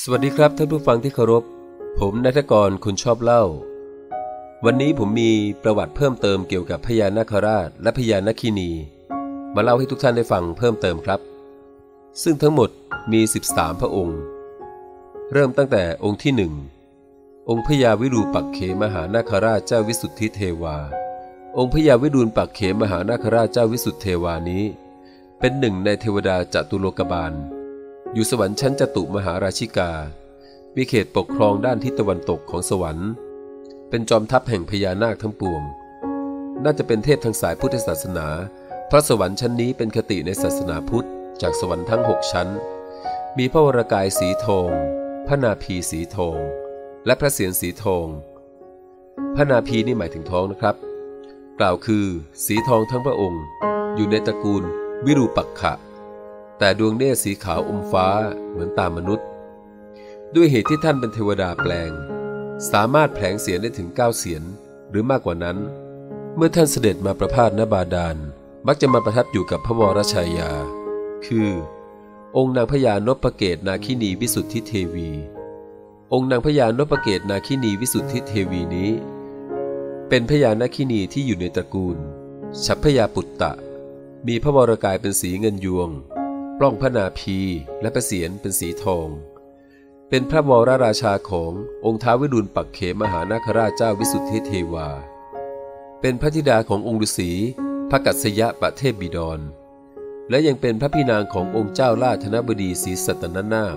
สวัสดีครับท่านผู้ฟังที่เคารพ ผมนัทกรคุณชอบเล่า วันนี้ผมมีประวัติเพิ่มเติมเกี่ยวกับพญานาคราช และพญานาคินี มาเล่าให้ทุกท่านได้ฟังเพิ่มเติมครับ ซึ่งทั้งหมดมี 13 พระองค์ เริ่มตั้งแต่องค์ที่หนึ่งองค์พญาวิรูปักเขมหานาคราชเจ้าวิสุทธิเทวา องค์พญาวิดูปักเขมหานาคราชเจ้าวิสุทธิเทวานี้ เป็นหนึ่งในเทวดาจตุโลกบาล อยู่สวรรค์ชั้นจตุมหาราชิกา มีเขตปกครองด้านทิศตะวันตกของสวรรค์ เป็นจอมทัพแห่งพญานาคทั้งปวง น่าจะเป็นเทพทางสายพุทธศาสนา เพราะสวรรค์ชั้นนี้เป็นคติในศาสนาพุทธ จากสวรรค์ทั้งหกชั้น มีพระวรากายสีทอง พระนาภีสีทอง และพระเศียรสีทอง พระนาภีนี่หมายถึงท้องนะครับ กล่าวคือ สีทองทั้งพระองค์ อยู่ในตระกูลวิรูปักขะ แต่ดวงเนตรสีขาวอมฟ้าเหมือนตามนุษย์ ด้วยเหตุที่ท่านเป็นเทวดาแปลง สามารถแผลงเสียงได้ถึงเก้าเสียงหรือมากกว่านั้น เมื่อท่านเสด็จมาประพาสนบาดาลมักจะมาประทับอยู่กับพระวรชายา คือ องค์นางพญานพเกตนาคินีวิสุทธิเทวี องค์นางพญานพเกตนาคินีวิสุทธิเทวีนี้ เป็นพญานาคินีที่อยู่ในตระกูลชัพพยาปุตตะ มีพระวรกายเป็นสีเงินยวง ปล้องพระนาภีและพระเศียรเป็นสีทอง เป็นพระวรราชาขององค์ท้าววิรุณปักเขมหานาคราชเจ้าวิสุทธิเทวา เป็นพระธิดาขององค์ฤาษีพระกัสสยะประเทพบิดร และยังเป็นพระพี่นางขององค์เจ้าราชธนบดีศรีสัตนนาค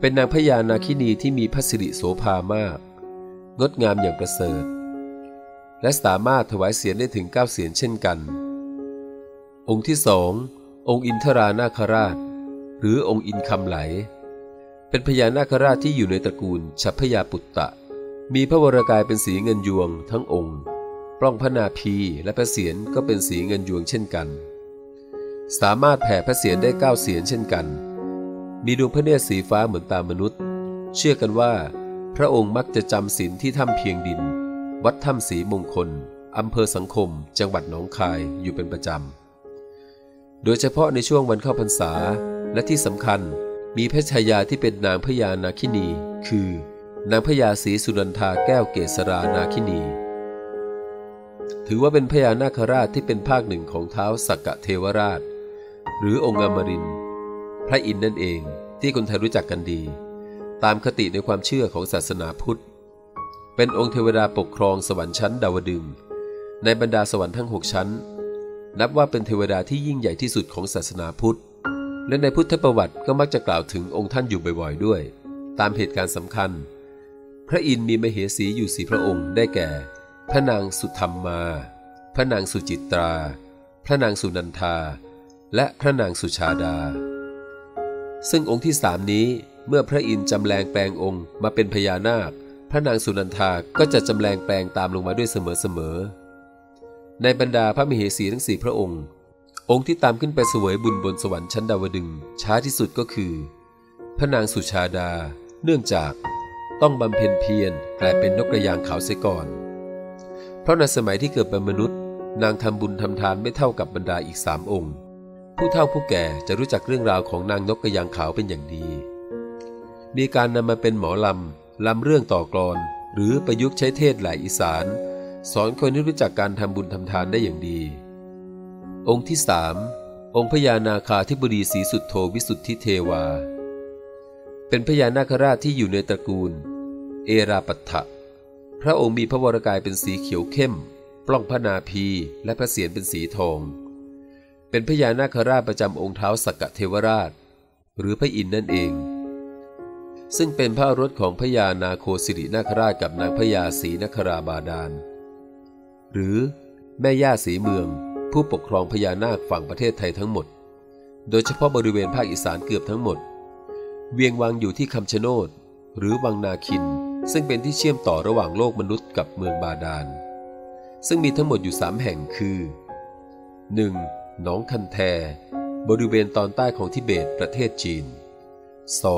เป็นนางพญานาคินีที่มีพระสิริโสภามาก งดงามอย่างประเสริฐ และสามารถถวายเสียงได้ถึงเก้าเสียงเช่นกัน องค์ที่สอง องค์อินทรานาคราช หรือองค์อินคำไหล เป็นพญานาคราชที่อยู่ในตระกูลชัพพยาปุตตะ มีพระวรากายเป็นสีเงินยวงทั้งองค์ ปล้องพระนาภีและพระเศียรก็เป็นสีเงินยวงเช่นกัน สามารถแผ่พระเศียรได้เก้าเสียรเช่นกัน มีดวงพระเนตรสีฟ้าเหมือนตามมนุษย์ เชื่อกันว่า พระองค์มักจะจำศีลที่ถ้ำเพียงดิน วัดถ้ำศรีมงคลอำเภอสังคม จังหวัดหนองคายอยู่เป็นประจำ โดยเฉพาะในช่วงวันเข้าพรรษา และที่สำคัญมีพระชายาที่เป็นนางพญานาคินี คือ นางพญาศรีสุนันทาแก้วเกษรานาคินี ถือว่าเป็นพญานาคราชที่เป็นภาคหนึ่งของเท้าสักกะเทวราช หรือองค์อมรินพระอินนั่นเองที่คนไทยรู้จักกันดี ตามคติในความเชื่อของศาสนาพุทธ เป็นองค์เทวดาปกครองสวรรค์ชั้นดาวดึงในบรรดาสวรรค์ทั้งหกชั้น นับว่าเป็นเทวดาที่ยิ่งใหญ่ที่สุดของศาสนาพุทธ และในพุทธประวัติก็มักจะกล่าวถึงองค์ท่านอยู่บ่อยๆด้วย ตามเหตุการณ์สำคัญ พระอินทร์มีมเหสีอยู่สี่พระองค์ได้แก่ พระนางสุธรรมมา พระนางสุจิตรา พระนางสุนันทา และพระนางสุชาดา ซึ่งองค์ที่สามนี้เมื่อพระอินทร์จำแรงแปลงองค์มาเป็นพญานาค พระนางสุนันทาก็จะจำแรงแปลงตามลงมาด้วยเสมอๆ ในบรรดาพระมเหสีทั้งสี่พระองค์ องค์ที่ตามขึ้นไปเสวยบุญบนสวรรค์ชั้นดาวดึงช้าที่สุดก็คือ พระนางสุชาดา เนื่องจากต้องบำเพ็ญเพียรกลายเป็นนกกระยางขาวเสียก่อน เพราะในสมัยที่เกิดเป็นมนุษย์ นางทำบุญทำทานไม่เท่ากับบรรดาอีกสามองค์ ผู้เฒ่าผู้แก่จะรู้จักเรื่องราวของนางนกกระยางขาวเป็นอย่างดี มีการนำมาเป็นหมอลำลำเรื่องต่อกรอน หรือประยุกต์ใช้เทศหลายอีสาน สอนคนให้รู้จักการทำบุญทำทานได้อย่างดี องค์ที่สามองค์พญานาคาธิบดีศรีสุดโทวิสุทธิเทวา เป็นพญานาคราชที่อยู่ในตระกูล เอราปัตถะพระองค์มีพระวรกายเป็นสีเขียวเข้ม ปล้องพระนาภีและพระเศียรเป็นสีทอง เป็นพญานาคราชประจำองค์เท้าสักกะเทวราช หรือพระอินทร์นั่นเอง ซึ่งเป็นพระรถของพญานาโคสิรินาคราชกับนางพญาศรีนคราบาดาล หรือแม่ย่าสีเมือง ผู้ปกครองพญานาคฝั่งประเทศไทยทั้งหมด โดยเฉพาะบริเวณภาคอีสานเกือบทั้งหมด เวียงวังอยู่ที่คำชะโนดหรือวังนาคิน ซึ่งเป็นที่เชื่อมต่อระหว่างโลกมนุษย์กับเมืองบาดาล ซึ่งมีทั้งหมดอยู่สามแห่งคือ 1. หนองคันแท บริเวณตอนใต้ของทิเบตประเทศจีน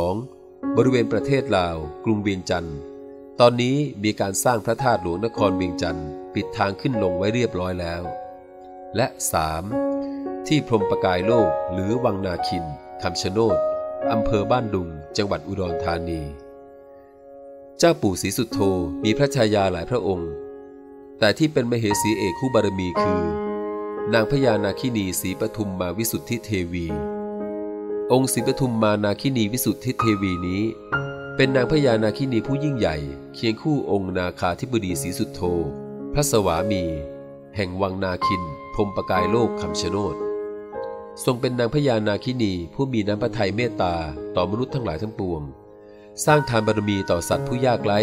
2. บริเวณประเทศลาว กรุงเวียงจันทร์ตอนนี้มีการสร้างพระธาตุหลวงนครเวียงจันทร์ ปิดทางขึ้นลงไว้เรียบร้อยแล้ว และ 3. ที่พรมประกายโลกหรือวังนาคินคำชะโนดอำเภอบ้านดุง จังหวัดอุดรธานี เจ้าปู่ศรีสุดโธมีพระชายาหลายพระองค์ แต่ที่เป็นมเหสีเอกคู่บารมีคือ นางพญานาคินีศรีปทุมมาวิสุทธิเทวี องค์ศรีปทุมมานาคินีวิสุทธิเทวีนี้ เป็นนางพญานาคินีผู้ยิ่งใหญ่ เคียงคู่องค์นาคาธิบดีศรีสุดโธ ระสวามี แห่งวังนาคินพรมประกายโลกคำชะโนดทรงเป็นนางพญานาคินีผู้มีน้ำพระทัยเมตตาต่อมนุษย์ทั้งหลายทั้งปวง สร้างทานบารมีต่อสัตว์ผู้ยากไร้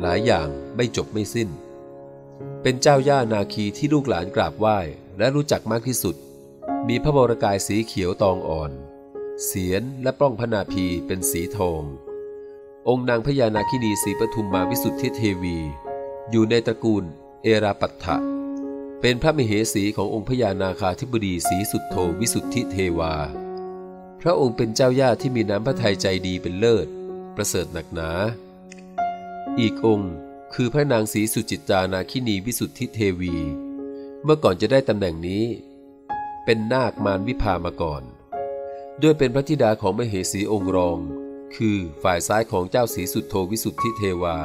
หลายอย่างไม่จบไม่สิ้น เป็นเจ้าย่านาคีที่ลูกหลานกราบไหว้และรู้จักมากที่สุด มีพระบรกายสีเขียวตองอ่อน เสียนและปล้องพนาภีเป็นสีทอง องค์นางพญานาคินีศรีปทุมมาวิสุทธิเทวี อยู่ในตระกูล เอราปัตถะเป็นพระมเหสีขององค์พญานาคาธิบดีศรีสุดโทวิสุทธิเทวา พระองค์เป็นเจ้าย่าที่มีน้ำพระทัยใจดีเป็นเลิศ ประเสริฐหนักหนา อีกองค์คือพระนางศรีสุจิตรานาคินีวิสุทธิเทวี เมื่อก่อนจะได้ตำแหน่งนี้ เป็นนาคมารวิภามาก่อน ด้วยเป็นพระธิดาของมเหสีองค์รอง คือฝ่ายซ้ายของเจ้าศรีสุดโทวิสุทธิเทวา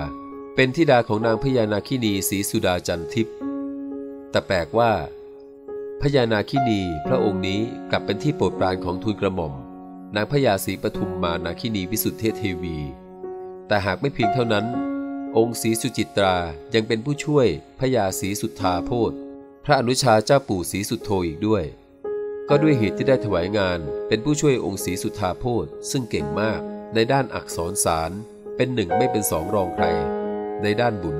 เป็นธิดาของนางพญานาคินีศรีสุดาจันทิพย์แต่แปลกว่าพญานาคินีพระองค์นี้กลับเป็นที่โปรดปรานของทูลกระหม่อม นางพญาศรีปทุมมานาคินีวิสุทธิเทวี แต่หากไม่เพียงเท่านั้น องค์ศรีสุจิตรายังเป็นผู้ช่วยพญาศรีสุทธาโพธพระอนุชาเจ้าปู่ศรีสุทโธอีกด้วย ก็ด้วยเหตุที่ได้ถวายงานเป็นผู้ช่วยองค์ศรีสุทธาโพธซึ่งเก่งมากในด้านอักษรสารเป็นหนึ่งไม่เป็นสองรองใคร ในด้านบุญ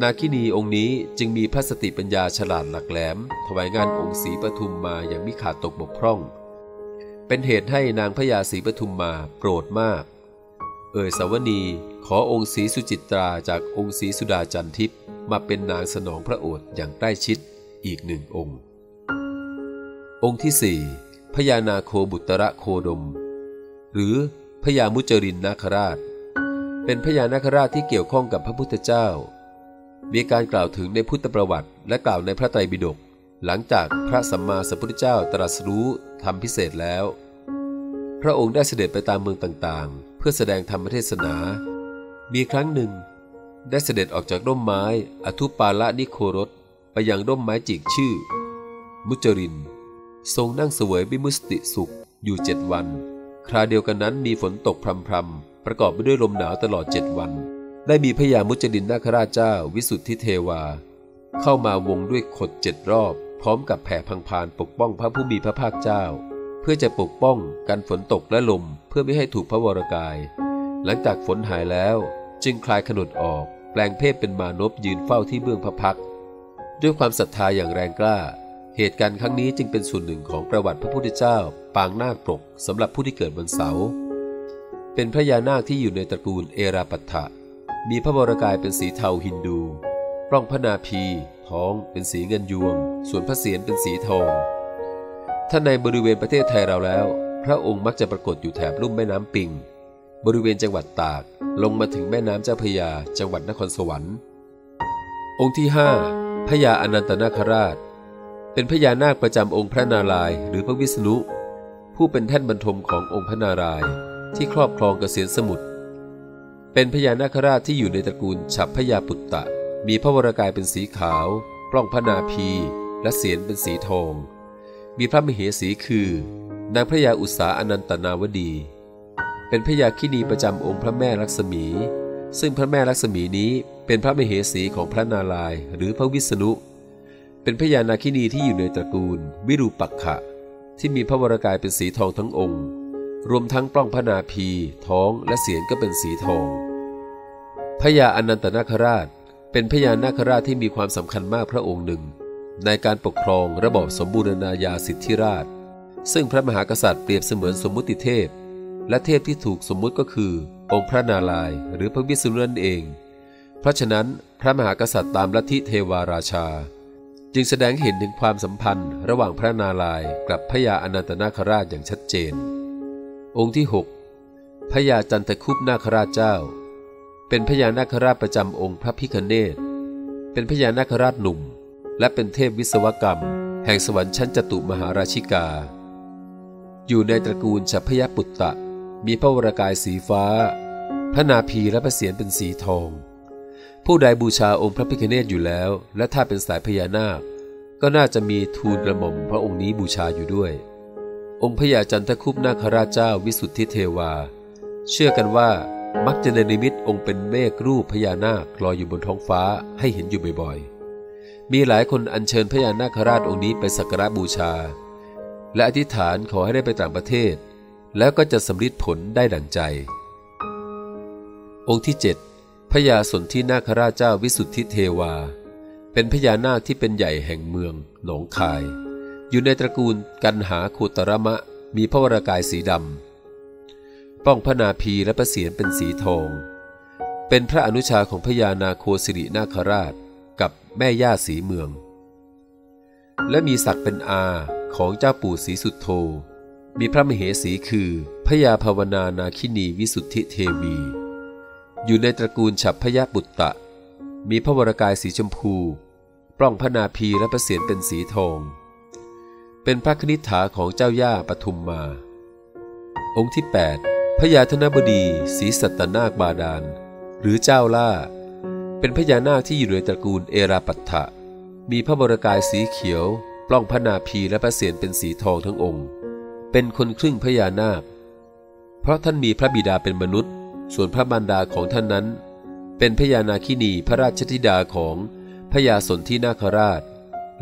นาคินีองค์นี้จึงมีพระสติปัญญาฉลาดหลักแหลม ถวายงานองค์ศรีปทุมมาอย่างมิขาดตกบกพร่อง เป็นเหตุให้นางพญาศรีปทุมมาโกรธมาก เอ่ยสาวนีขอองค์ศรีสุจิตราจากองค์ศรีสุดาจันทิพย์มาเป็นนางสนองพระโอษฐ์อย่างใกล้ชิดอีกหนึ่งองค์ องค์ที่สี่พญานาโคบุตระโคดม หรือพญามุจรินนาคราช เป็นพญานาคราชที่เกี่ยวข้องกับพระพุทธเจ้า มีการกล่าวถึงในพุทธประวัติ และกล่าวในพระไตรปิฎกหลังจากพระสัมมาสัมพุทธเจ้าตรัสรู้ทำพิเศษแล้ว พระองค์ได้เสด็จไปตามเมืองต่างๆ เพื่อแสดงธรรมเทศนา มีครั้งหนึ่ง ได้เสด็จออกจากร่มไม้อทุปาละนิโครสไปยังร่มไม้จิกชื่อ มุจริน ทรงนั่งเสวยบิมุสติสุขอยู่เจ็ดวัน คราเดียวกันนั้นมีฝนตกพรำๆ ประกอบไปด้วยลมหนาวตลอดเจ็ดวัน ได้มีพญามุจรินนาคราชเจ้าวิสุทธิเทวา เข้ามาวงด้วยขดเจ็ดรอบ พร้อมกับแผ่พังพานปกป้องพระผู้มีพระภาคเจ้า เพื่อจะปกป้องกันฝนตกและลมเพื่อไม่ให้ถูกพระวรกาย หลังจากฝนหายแล้ว จึงคลายขนดออก แปลงเพศเป็นมานพยืนเฝ้าที่เบื้องพระพักด้วยความศรัทธาอย่างแรงกล้า เหตุการณ์ครั้งนี้จึงเป็นส่วนหนึ่งของประวัติพระพุทธเจ้า ปางนาคปกสำหรับผู้ที่เกิดวันเสาร์ เป็นพระยานาคที่อยู่ในตระกูลเอราปัตถะ มีพระวรกายเป็นสีเทาฮินดูปล้องพระนาภีท้องเป็นสีเงินยวง ส่วนพระเศียรเป็นสีทอง ถ้าในบริเวณประเทศไทยเราแล้ว พระองค์มักจะปรากฏอยู่แถบลุ่มแม่น้ำปิง บริเวณจังหวัดตาก ลงมาถึงแม่น้ำเจ้าพยา จังหวัดนครสวรรค์ องค์ที่ห้าพญาอนันตนาคราช เป็นพญานาคประจำองค์พระนารายณ์หรือพระวิษณุผู้เป็นแท่นบรรทมขององค์พระนารายณ์ ที่ครอบครองเกษียณสมุทรเป็นพญานาคราชที่อยู่ในตระกูลฉับพญาปุตตะ มีพระวรกายเป็นสีขาว ปล้องพระนาภีและเสียรเป็นสีทอง มีพระมเหสีคือ นางพระยาอุษาอนันตนาวดี เป็นพระยาคินีประจำองค์พระแม่ลักษมี ซึ่งพระแม่ลักษมีนี้เป็นพระมเหสีของพระนารายหรือพระวิษณุ เป็นพญานาคินีที่อยู่ในตระกูล วิรูปักขะ ที่มีพระวรกายเป็นสีทองทั้งองค์ รวมทั้งปล้องพระนาภีท้องและเสียรก็เป็นสีทองพญาอนันตนาคราช เป็นพญานาคราชที่มีความสำคัญมากพระองค์หนึ่ง ในการปกครองระบอบสมบูรณาญาสิทธิราช ซึ่งพระมหากษัตริย์เปรียบเสมือนสมมุติเทพ และเทพที่ถูกสมมุติก็คือองค์พระนารายณ์หรือพระวิษณุนั่นเอง เพราะฉะนั้นพระมหากษัตริย์ตามลัทธิเทวาราชา จึงแสดงเห็นถึงความสัมพันธ์ ระหว่างพระนารายณ์กับพญาอนันตนาคราชอย่างชัดเจน องค์ที่ 6 พญาจันทคุปนาคราชเจ้า เป็นพญานาคราชประจำองค์พระพิคเนตเป็นพญานาคราชหนุ่ม และเป็นเทพวิศวกรรม แห่งสวรรค์ชั้นจตุมหาราชิกา อยู่ในตระกูลฉัพยปุตตะ มีพระวรากายสีฟ้า พระนาภีและพระเศียรเป็นสีทอง ผู้ใดบูชาองค์พระพิฆเนศอยู่แล้ว และถ้าเป็นสายพญานาค ก็น่าจะมีทูลกระหม่อมพระองค์นี้บูชาอยู่ด้วย องค์พญาจันทคุปนาคราชเจ้าวิสุทธิเทวา เชื่อกันว่ามักจะในนิมิตองค์เป็นเมฆรูปพญานาคลอยอยู่บนท้องฟ้าให้เห็นอยู่บ่อยๆ มีหลายคนอัญเชิญพญานาคราชองค์นี้ไปสักการะบูชา และอธิษฐานขอให้ได้ไปต่างประเทศ แล้วก็จะสำลิดผลได้ดังใจ องค์ที่ 7พญาสนที่นาคราชเจ้าวิสุทธิเทวา เป็นพญานาคที่เป็นใหญ่แห่งเมืองหนองคาย อยู่ในตระกูลกันหาคูตรมะ มีพระวรากายสีดำป้องพระนาภีและพระเศียรเป็นสีทอง เป็นพระอนุชาของพญานาโคสิรินาคราชกับแม่ย่าสีเมือง และมีศักดิ์เป็นอาของเจ้าปู่ศรีสุดโธมีพระมเหสีคือพญาภาวนานาคินีวิสุทธิเทวี อยู่ในตระกูลฉับพยาบุตตะ มีพระวรากายสีชมพู ปล้องพระนาภีและพระเศียรเป็นสีทอง เป็นพระคณิษฐาของเจ้าย่าปทุมมา องค์ที่ 8พญาธนบดีศรีสัตนาคบาดาล หรือเจ้าล่า เป็นพญานาคที่อยู่ในตระกูลเอราปัตถะ มีพระบรกายสีเขียว ปล้องพระนาภีและพระเศียรเป็นสีทองทั้งองค์ เป็นคนครึ่งพญานาค เพราะท่านมีพระบิดาเป็นมนุษย์ ส่วนพระมารดาของท่านนั้น เป็นพญานาคินีพระราชธิดาของพญาสนที่นาคราช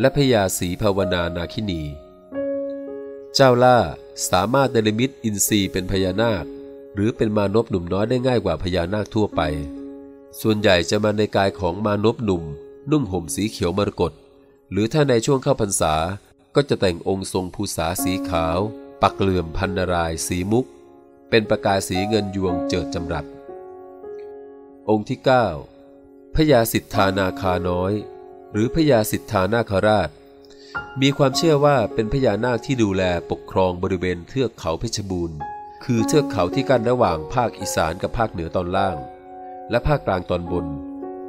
และพญาศรีภาวนานาคินี เจ้าล่าสามารถเนรมิตอินทรีย์เป็นพญานาค หรือเป็นมานพหนุ่มน้อยได้ง่ายกว่าพญานาคทั่วไป ส่วนใหญ่จะมาในกายของมานพหนุ่ม นุ่งห่มสีเขียวมรกตหรือถ้าในช่วงเข้าพรรษาก็จะแต่งองค์ทรงภูษาสีขาว ปักเหลื่อมพันนารายสีมุก เป็นประกายสีเงินยวงเจิดจำรัดองค์ที่ 9พญาสิทธานาคาน้อย หรือพญาสิทธานาคาราช มีความเชื่อว่าเป็นพญานาคที่ดูแลปกครองบริเวณเทือกเขาเพชรบูรณ์ คือเทือกเขาที่กั้นระหว่างภาคอีสานกับภาคเหนือตอนล่าง และภาคกลางตอนบน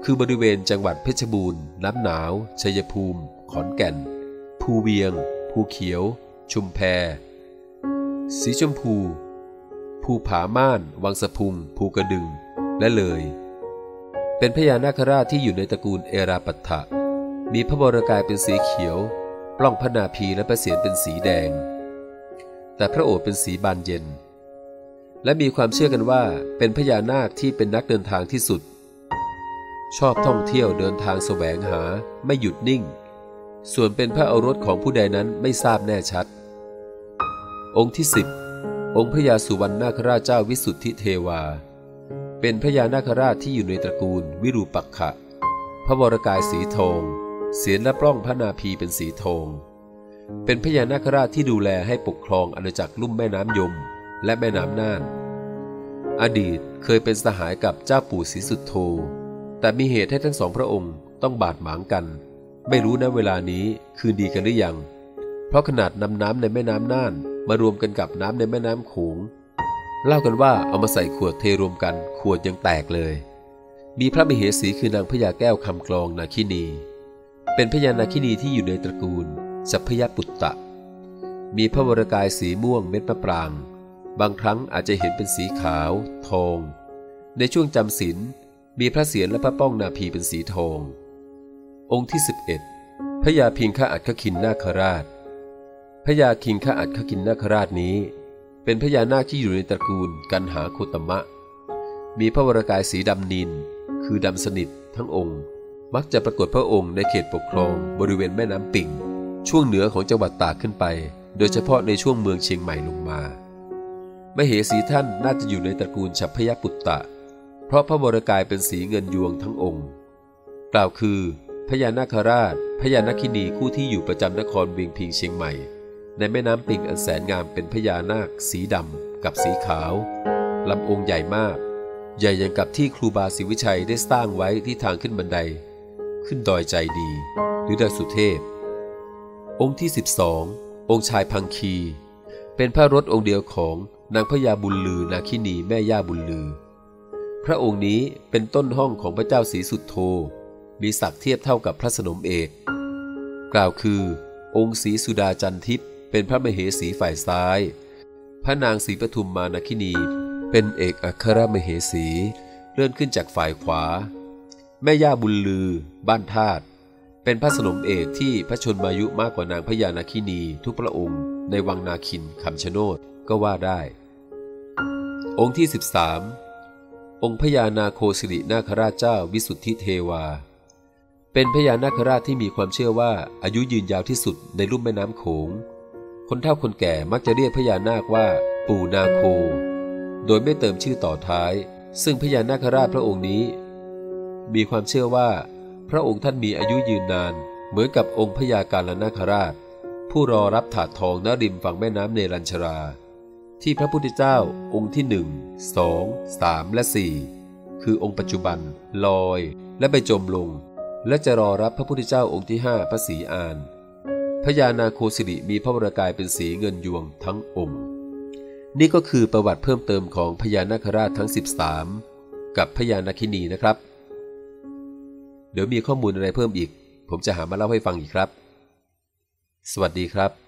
คือบริเวณจังหวัดเพชรบูรณ์ น้ำหนาว ชัยภูมิ ขอนแก่น ภูเวียง ภูเขียว ชุมแพ สีชมพู ภูผาม่าน วังสะพุง ภูกระดึง และเลย เป็นพญานาคราชที่อยู่ในตระกูลเอราปัตถะมีพระบรกายเป็นสีเขียว ปล้องพระนาภีและพระเศียรเป็นสีแดง แต่พระโอษฐ์เป็นสีบานเย็น และมีความเชื่อกันว่าเป็นพญานาคที่เป็นนักเดินทางที่สุด ชอบท่องเที่ยวเดินทางแสวงหาไม่หยุดนิ่ง ส่วนเป็นพระอรสของผู้ใดนั้นไม่ทราบแน่ชัด องค์ที่สิบองค์พระยาสุวรรณนาคราชเจ้าวิสุทธิเทวา เป็นพญานาคราชที่อยู่ในตระกูลวิรูปักขะ พระวรกายสีทอง เสียนและปล้องพระนาภีเป็นสีทอง เป็นพญานาคราชที่ดูแลให้ปกครองอาณาจักรลุ่มแม่น้ำยม และแม่น้ำน่าน อดีตเคยเป็นสหายกับเจ้าปู่ศรีสุดโธแต่มีเหตุให้ทั้งสองพระองค์ต้องบาดหมางกัน ไม่รู้นะเวลานี้คืนดีกันหรือยัง เพราะขนาดนำน้ำในแม่น้ำน่านมารวมกันกับน้ำในแม่น้ำขูงเล่ากันว่าเอามาใส่ขวดเทรวมกันขวดยังแตกเลย มีพระมเหสีคือนางพญาแก้วคำกลองนาคินี เป็นพญานาคินีที่อยู่ในตระกูล สัพยปุตตะ มีพระวรกายสีม่วงเม็ดมะปราง บางครั้งอาจจะเห็นเป็นสีขาว ทอง ในช่วงจำศีลมีพระเศียรและพระป้องนาภีเป็นสีทอง องค์ที่ 11พระยาพิงฆอัคคินนาคราชพระยาคิงฆอัคคินนาคราชนี้ เป็นพญานาคที่อยู่ในตระกูลกันหาโคตมะ มีพระวรากายสีดำนิน คือดำสนิททั้งองค์ มักจะปรากฏพระองค์ในเขตปกครองบริเวณแม่น้ำปิ่งช่วงเหนือของจังหวัดตากขึ้นไป โดยเฉพาะในช่วงเมืองเชียงใหม่ลงมามเหสีท่านน่าจะอยู่ในตระกูลฉัพพยปุตตะ เพราะพระวรกายเป็นสีเงินยวงทั้งองค์ กล่าวคือ พญานาคราช พญานาคินีคู่ที่อยู่ประจำนครเวียงพิงเชียงใหม่ ในแม่น้ำปิงอันแสนงามเป็นพญานาค สีดำกับสีขาวลำองค์ใหญ่มาก ใหญ่ย่างกับที่ครูบาศรีวิชัยได้สร้างไว้ที่ทางขึ้นบันได ขึ้นดอยใจดี หรือดอยสุเทพ องค์ที่ 12 องค์ชายพังคี เป็นพระรถองค์เดียวของนางพญาบุญลือนาคินีแม่ย่าบุญลือ พระองค์นี้เป็นต้นห้องของพระเจ้าศรีสุดโธมีศักดิ์เทียบเท่ากับพระสนมเอก กล่าวคือ องค์ศรีสุดาจันทิพย์เป็นพระมเหสีฝ่ายซ้าย พระนางศรีปทุมมานาคินี เป็นเอกอัครมเหสี เลื่อนขึ้นจากฝ่ายขวา แม่ย่าบุญลือ บ้านธาตุเป็นพระสนมเอกที่พระชนมายุมากกว่านางพญานาคินีทุกพระองค์ในวังนาคินคำชะโนดก็ว่าได้ องค์ที่ 13 องค์พญานาโคสิรินาคราชเจ้าวิสุทธิเทวา เป็นพญานาคราชที่มีความเชื่อว่าอายุยืนยาวที่สุดในลุ่มแม่น้ำโขง คนเฒ่าคนแก่มักจะเรียกพญานาคว่าปู่นาโค โดยไม่เติมชื่อต่อท้าย ซึ่งพญานาคราชพระองค์นี้ มีความเชื่อว่า พระองค์ท่านมีอายุยืนนาน เหมือนกับองค์พญาการนาคราช ผู้รอรับถาดทองณริมฝั่งแม่น้ำเนรัญชรา ที่พระพุทธเจ้าองค์ที่หนึ่งสองสามและสี่คือองค์ปัจจุบัน ลอย และไปจมลง และจะรอรับพระพุทธเจ้าองค์ที่ห้าพระศรีอานพญานาโคสิริมีพระวรากายเป็นสีเงินยวงทั้งองค์ นี่ก็คือประวัติเพิ่มเติมของพญานาคราชทั้ง 13 กับพญานาคินีนะครับ เดี๋ยวมีข้อมูลอะไรเพิ่มอีก ผมจะหามาเล่าให้ฟังอีกครับ สวัสดีครับ